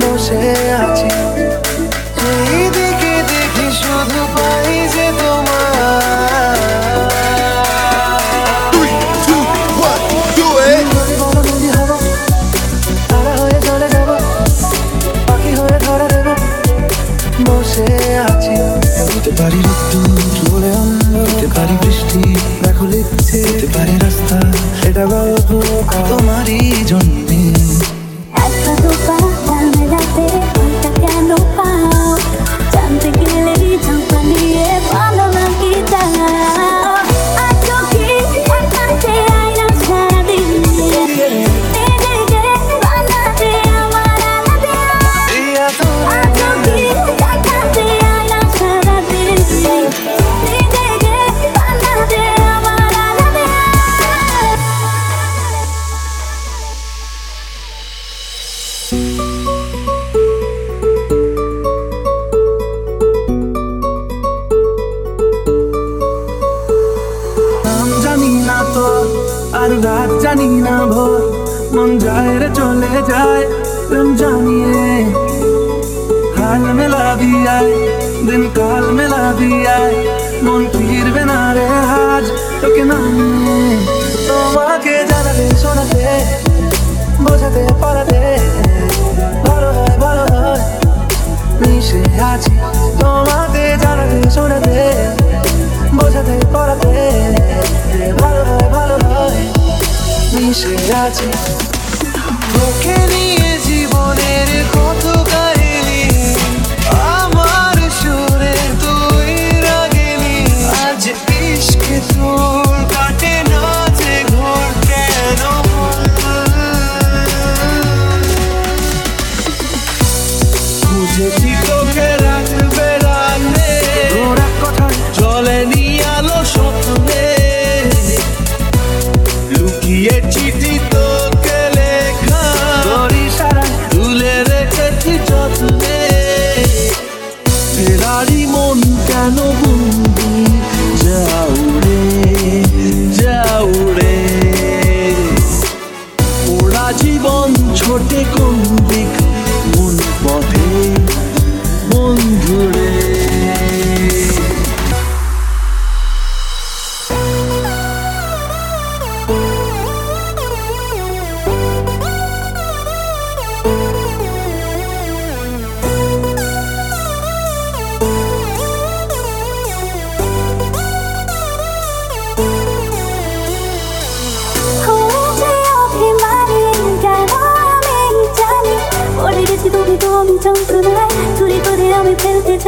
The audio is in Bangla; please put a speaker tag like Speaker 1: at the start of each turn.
Speaker 1: বসে আছি। এই দিকে দেখি শুধু পাই যে তোমার। যদি বলো নদী হব, তারা
Speaker 2: রাত
Speaker 1: জানি না ভোর, মন যায় রে চলে যায়, প্রেম জানিয়ে হাল মেলা দিয়ায় দিন কাল মেলা দিয়ায় মন ফিরবে না রে আজ তোকে না। তোমাকে জানাতে শোনাতে, বোঝাতে পারাতে ভালো হয় ভালো হয়, মিশে আছি তোমাকে মিশে আছি তোকে নিয়ে জীবনের কত কাহিনী আমার সুরে তুই রাগিনি আজ ইশকে তোর কাটে না যে ঘোর কেন? বুঝেছি তোকে রাখবে জলে নিয়ে আলো স্বপ্নে। লুকিয়ে ফেরারি মন কেন বন্দি যাউরে যাউরে ওরা জীবন ছোটে কোন দিক? মন পথে